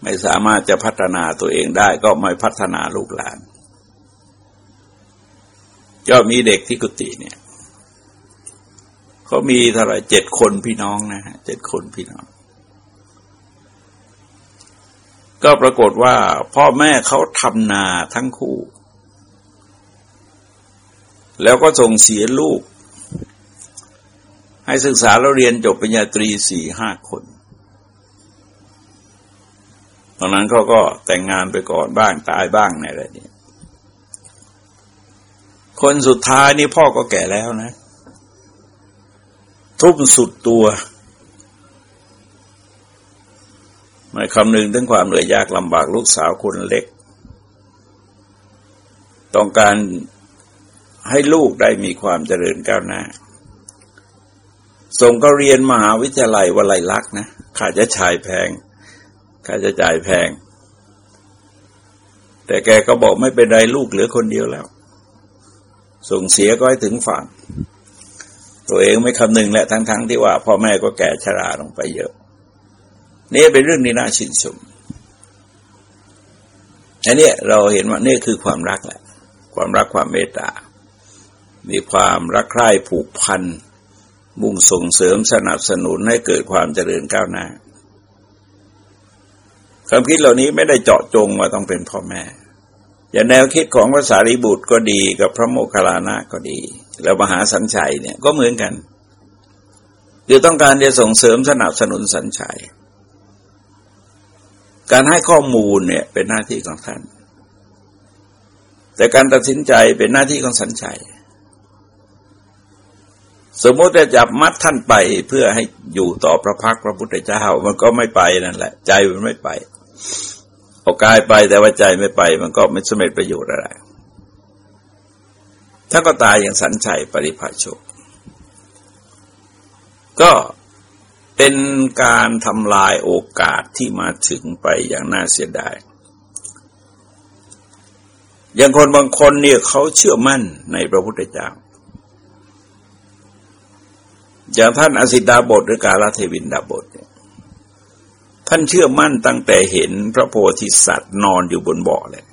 ไม่สามารถจะพัฒนาตัวเองได้ ก็ไม่พัฒนาลูกหลานก็มีเด็กที่กุฏิเนี่ยเขามีเท่าไรเจ็ดคนพี่น้องนะฮะเจ็ดคนพี่น้อง ก็ปรากฏว่าพ่อแม่เขาทำนาทั้งคู่ แล้วก็ส่งเสียลูก ให้ศึกษาแล้วเรียนจบปริญญาตรีสี่ห้าคนตอนนั้นเขาก็แต่งงานไปก่อนบ้างตายบ้างในอะไรนี้คนสุดท้ายนี่พ่อก็แก่แล้วนะ ทุ่มสุดตัว ไม่คำนึงถึงความเหนื่อยยากลำบากลูกสาวคนเล็ก ต้องการให้ลูกได้มีความเจริญก้าวหน้าส่งก็เรียนมหาวิทยาลัยวลัยลักษณ์นะค่าจะจ่ายแพงค่าจะจ่ายแพง แต่แกก็บอกไม่เป็นไรลูกเหลือคนเดียวแล้ว ส่งเสียก็ให้ถึงฝั่งตัวเองไม่คำนึงแหละทั้งๆทที่ว่าพ่อแม่ก็แก่ชราลงไปเยอะ นี่เป็นเรื่องที่น่าชื่นชมอันนี้เราเห็นว่านี่คือความรักแหละ ความรักความเมตตา มีความรักใคร่ผูกพัน มุ่งส่งเสริมสนับสนุนให้เกิดความเจริญก้าวหน้าความคิดเหล่านี้ไม่ได้เจาะจงว่าต้องเป็นพ่อแม่ อย่างแนวคิดของพระสารีบุตรก็ดีกับพระโมคคัลลานะก็ดี แล้วมหาสัญชัยเนี่ยก็เหมือนกัน คือต้องการจะส่งเสริมสนับสนุนสัญชัย การให้ข้อมูลเนี่ยเป็นหน้าที่ของท่าน แต่การตัดสินใจเป็นหน้าที่ของสัญชัย สมมติจะจับมัดท่านไปเพื่อให้อยู่ต่อพระพักพระพุทธเจ้ามันก็ไม่ไปนั่นแหละ ใจมันไม่ไปออกกายไปแต่ว่าใจไม่ไป มันก็ไม่สมเร็จประโยชน์อะไรถ้าก็ตายอย่างสันชัยปริภาชก ก็ เป็นการทำลายโอกาสที่มาถึงไปอย่างน่าเสียดาย อย่างคนบางคนเนี่ยเขาเชื่อมั่นในพระพุทธเจ้าอย่างท่านอสิดาบทหรือกาลเทวินดาบทเนี่ยท่านเชื่อมั่นตั้งแต่เห็นพระโพธิสัตว์นอนอยู่บนเบาะเลย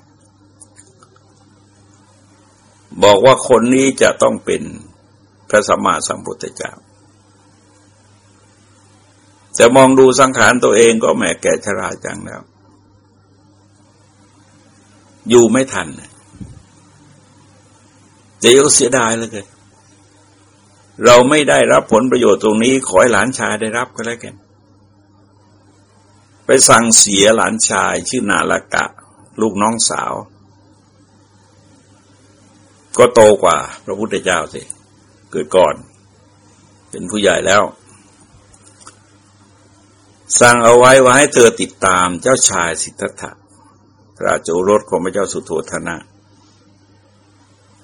บอกว่าคนนี้จะต้องเป็นพระสัมมาสัมพุทธเจ้า จะมองดูสังขารตัวเองก็แหมแก่ชราจังแล้ว อยู่ไม่ทันจะยกเสียดายเลยเกินเราไม่ได้รับผลประโยชน์ตรงนี้ ขอให้หลานชายได้รับก็แล้วกัน ไปสั่งเสียหลานชายชื่อนาลกะ ลูกน้องสาว ก็โตกว่า พระพุทธเจ้าสิ เกิดก่อน เป็นผู้ใหญ่แล้ว สั่งเอาไว้ว่าให้เธอติดตามเจ้าชายสิทธัตถะราชโอรสของพระเจ้าสุโธธนะ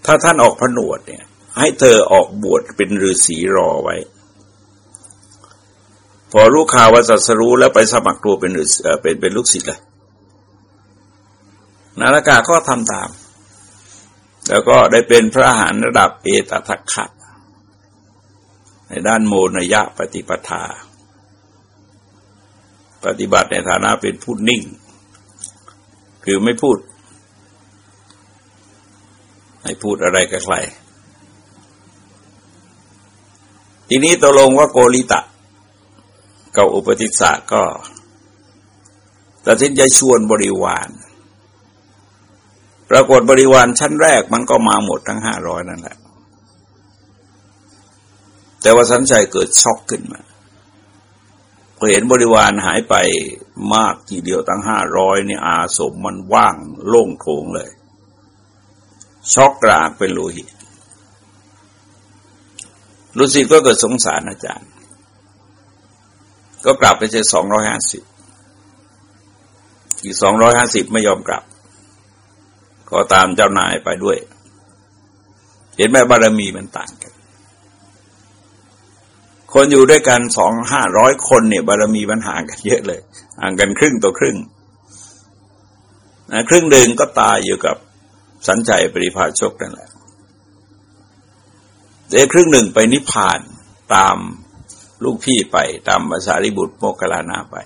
ถ้าท่านออกผนวดเนี่ย ให้เธอออกบวชเป็นฤาษีรอไว้ พอรู้ข่าวว่าสัสรู้แล้วไปสมัครตัวเป็นเป็นเป็นลูกศิษย์เลยนาฬกาก็ทำตาม แล้วก็ได้เป็นพระหานระดับเอตทัคคะในด้านโมนยะปฏิปทา ปฏิบัติในฐานะเป็นพูดนิ่ง คือไม่พูดให้พูดอะไรกับใคร ทีนี้ตกลงว่าโกริตะกับอุปติสสะก็ตัดสินใจชวนบริวาร ปรากฏบริวารชั้นแรกมันก็มาหมดทั้งห้าร้อยนั่นแหละ แต่ว่าสันใจเกิดช็อกขึ้นมา พอเห็นบริวารหายไปมากทีเดียวตั้งห้าร้อยนี่อาสมมันว่างโล่งโถงเลย ช็อกกรากเป็นโลหิตลูสิก็เกิดสงสารอาจารย์ ก็กลับไปเจอสองร้อยห้าสิบอีกสองร้อยห้าสิบไม่ยอมกลับ ก็ตามเจ้านายไปด้วย เห็นไหมบารมีมันต่างกัน คนอยู่ด้วยกันสองห้าร้อยคนเนี่ยบารมีมันห่างกันเยอะเลยห่างกันครึ่งต่อครึ่งนะครึ่งหนึ่งก็ตายอยู่กับสัญใจปริภาชกนั่นแหละเดี๋ยวครึ่งหนึ่งไปนิพพานตามลูกพี่ไปตามภาษาริบุตรโมกขลานาไป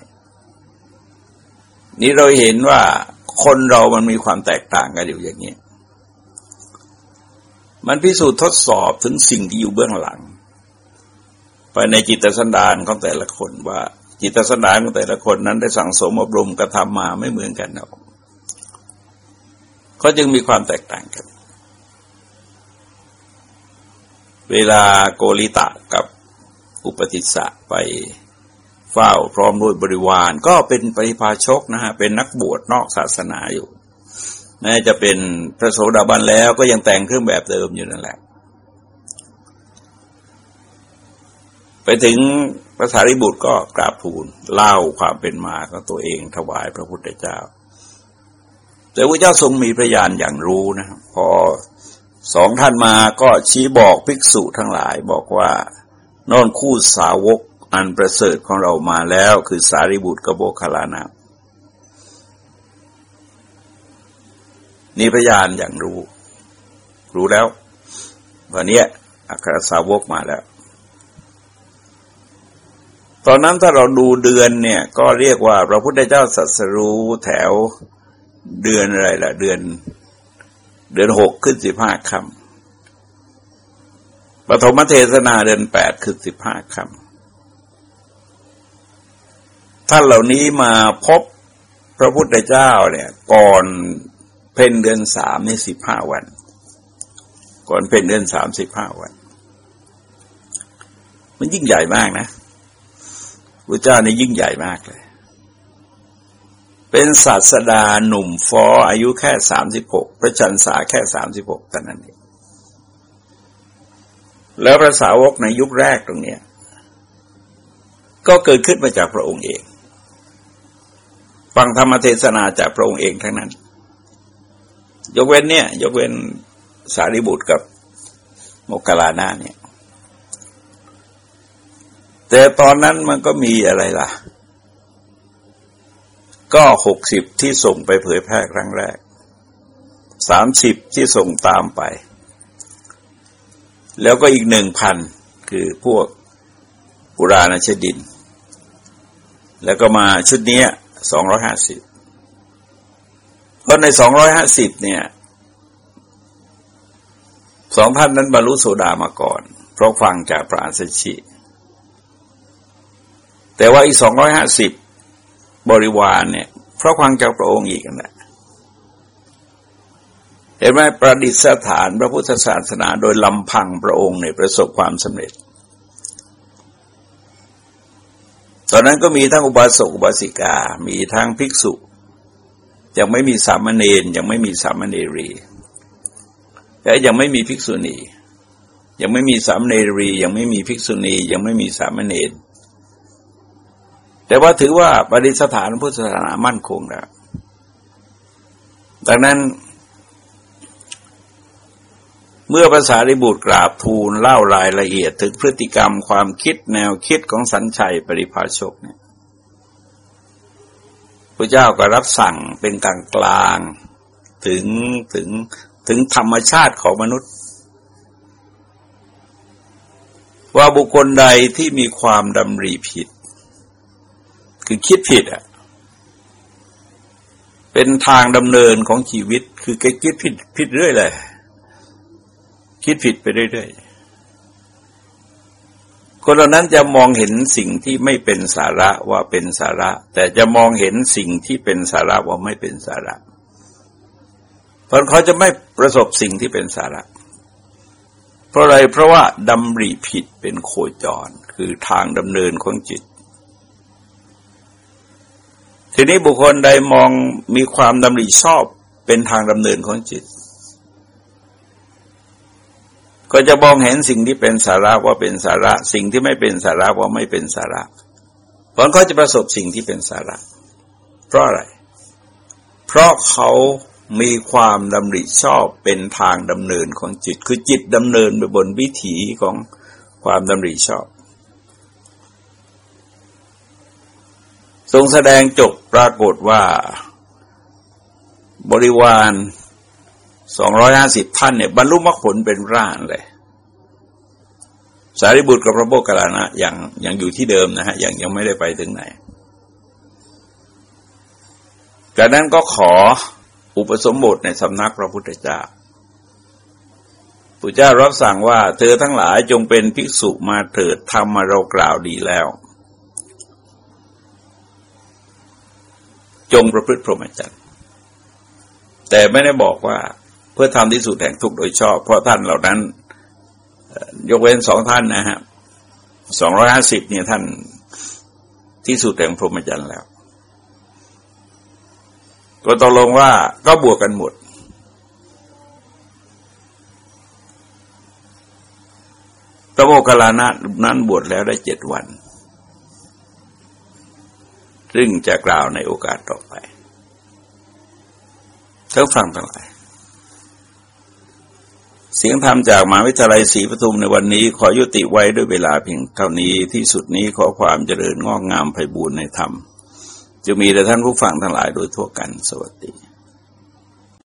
นี่เราเห็นว่าคนเรามันมีความแตกต่างกันอยู่อย่างนี้ มันพิสูจน์ทดสอบถึงสิ่งที่อยู่เบื้องหลัง ไปในจิตสันดานของแต่ละคนว่าจิตสันดานของแต่ละคนนั้นได้สั่งสมอบรมกระทำมาไม่เหมือนกันนะก็จึงมีความแตกต่างกัน เวลาโกริตะกับอุปติสสะไปเฝ้าพร้อมด้วยบริวาร ก็เป็นปริพาชกนะฮะเป็นนักบวชนอกศาสนาอยู่แม้จะเป็นพระโสดาบันแล้วก็ยังแต่งเครื่องแบบเดิมอยู่นั่นแหละ ไปถึงพระสารีบุตรก็กราบทูลเล่าความเป็นมาของตัวเองถวายพระพุทธเจ้า แต่พระเจ้าทรงมีพระญาณอย่างรู้นะพอสองท่านมาก็ชี้บอกภิกษุทั้งหลายบอกว่านอนคู่สาวกอันประเสริฐของเรามาแล้วคือสารีบุตรกบโบคลานานี่พยานอย่างรู้ รู้แล้ววันนี้อัครสาวกมาแล้ว ตอนนั้นถ้าเราดูเดือนเนี่ยก็เรียกว่าพระพุทธเจ้าสัสรู้แถวเดือนอะไรล่ะ เดือน เดือนหกขึ้นสิบห้าคำปฐมเทศนาเดือนแปดคือสิบห้าคำท่านเหล่านี้มาพบพระพุทธเจ้าเนี่ย ก่อนเพนเดือนสามนี่สิบห้าวัน ก่อนเพนเดือนสามสิบห้าวัน มันยิ่งใหญ่มากนะ พระเจ้านี่ยิ่งใหญ่มากเลย เป็นศาสดาหนุ่มฟออายุแค่สามสิบหกพระจันทราแค่สามสิบหกแต่นั้นเองแล้วพระสาวกในยุคแรกตรงเนี้ยก็เกิดขึ้นมาจากพระองค์เอง ฟังธรรมเทศนาจากพระองค์เองทั้งนั้น ยกเว้นเนี่ย ยกเว้นสารีบุตรกับโมกขลานาเนี่ย แต่ตอนนั้นมันก็มีอะไรล่ะ ก็หกสิบที่ส่งไปเผยแพร่ครั้งแรกสามสิบที่ส่งตามไป แล้วก็อีกหนึ่งพันคือพวกปุราณชดิน แล้วก็มาชุดนี้สองร้อยห้าสิบเพราะในสองร้อยห้าสิบเนี่ยสองท่านนั้นบรรลุโสดามาก่อน เพราะฟังจากพระอัสชิ แต่ว่าอีกสองร้อยห้าสิบบริวารเนี่ยเพราะฟังจากพระองค์อีกนั่นแหละเห็นไหมประดิษฐานพระพุทธศาสนาโดยลำพังพระองค์ในประสบความสำเร็จ ตอนนั้นก็มีทั้งอุบาสกอุบาสิกา มีทั้งภิกษุ ยังไม่มีสามเณรยังไม่มีสามเณรีและยังไม่มีภิกษุณี ยังไม่มีสามเณรี ยังไม่มีภิกษุณี ยังไม่มีสามเณร แต่ว่าถือว่าปฏิสถานพุทธศาสนามั่นคงแล้วดังนั้นเมื่อภาษาริบุตรกราบทูลเล่ารายละเอียดถึงพฤติกรรมความคิดแนวคิดของสัญชัยปริภาชกเนี่ยพระเจ้าก็รับสั่งเป็นกลางกลางถึงถึงถึงธรรมชาติของมนุษย์ ว่าบุคคลใดที่มีความดำริผิด คือคิดผิดอะ เป็นทางดำเนินของชีวิต คือแกคิดผิดผิดเรื่อยเลย คิดผิดไปเรื่อยๆ คนเหล่านั้นจะมองเห็นสิ่งที่ไม่เป็นสาระว่าเป็นสาระ แต่จะมองเห็นสิ่งที่เป็นสาระว่าไม่เป็นสาระ เพราะเขาจะไม่ประสบสิ่งที่เป็นสาระเพราะอะไรเพราะว่าดำริผิดเป็นโคจร คือทางดำเนินของจิต ทีนี้บุคคลใดมองมีความดำริชอบเป็นทางดำเนินของจิต ก็จะมองเห็นสิ่งที่เป็นสาระว่าเป็นสาระ สิ่งที่ไม่เป็นสาระว่าไม่เป็นสาระเพราะเขาจะประสบสิ่งที่เป็นสาระ เพราะอะไร เพราะเขามีความดำริชอบเป็นทางดำเนินของจิต คือจิตดำเนินไปบนวิถีของความดำริชอบ ทรงแสดงจบปรากฏว่าบริวารสองร้อยห้าสิบท่านเนี่ยบรรลุมรรคผลเป็นร่างเลย สารีบุตรกับพระโบกลานะอยังยังอยู่ที่เดิมนะฮะอยังยังไม่ได้ไปถึงไหน จากนั้นก็ขออุปสมบทในสำนักพระพุทธเจ้าพระเจ้ารับสั่งว่า เธอทั้งหลายจงเป็นภิกษุมาเถิดทำมาเรากล่าวดีแล้ว จงประพฤติพรหมจรรย์แต่ไม่ได้บอกว่าเพื่อทำที่สุดแห่งทุกโดยชอบ เพราะท่านเหล่านั้น ยกเว้นสองท่านนะฮะสองร้อยห้าสิบเนี่ยท่านที่สุดแห่งพรหมจรรย์แล้ว ก็ตกลงว่าก็บวกกันหมดพพระโมคคัลลานะนั้นบวชแล้วได้เจ็ดวัน ซึ่งจะกล่าวในโอกาสต่อไปท่าฟังทั้งหลาย เสียงธรรมจากมหาวิทยาลัยศรีปทุมในวันนี้ ขอยุติไว้ด้วยเวลาเพียงเท่านี้ที่สุดนี้ขอความเจริญงอกงามไพบูรณ์ในธรรม จะมีแต่ท่านผู้ฟังทั้งหลายโดยทั่วกันสวัสดี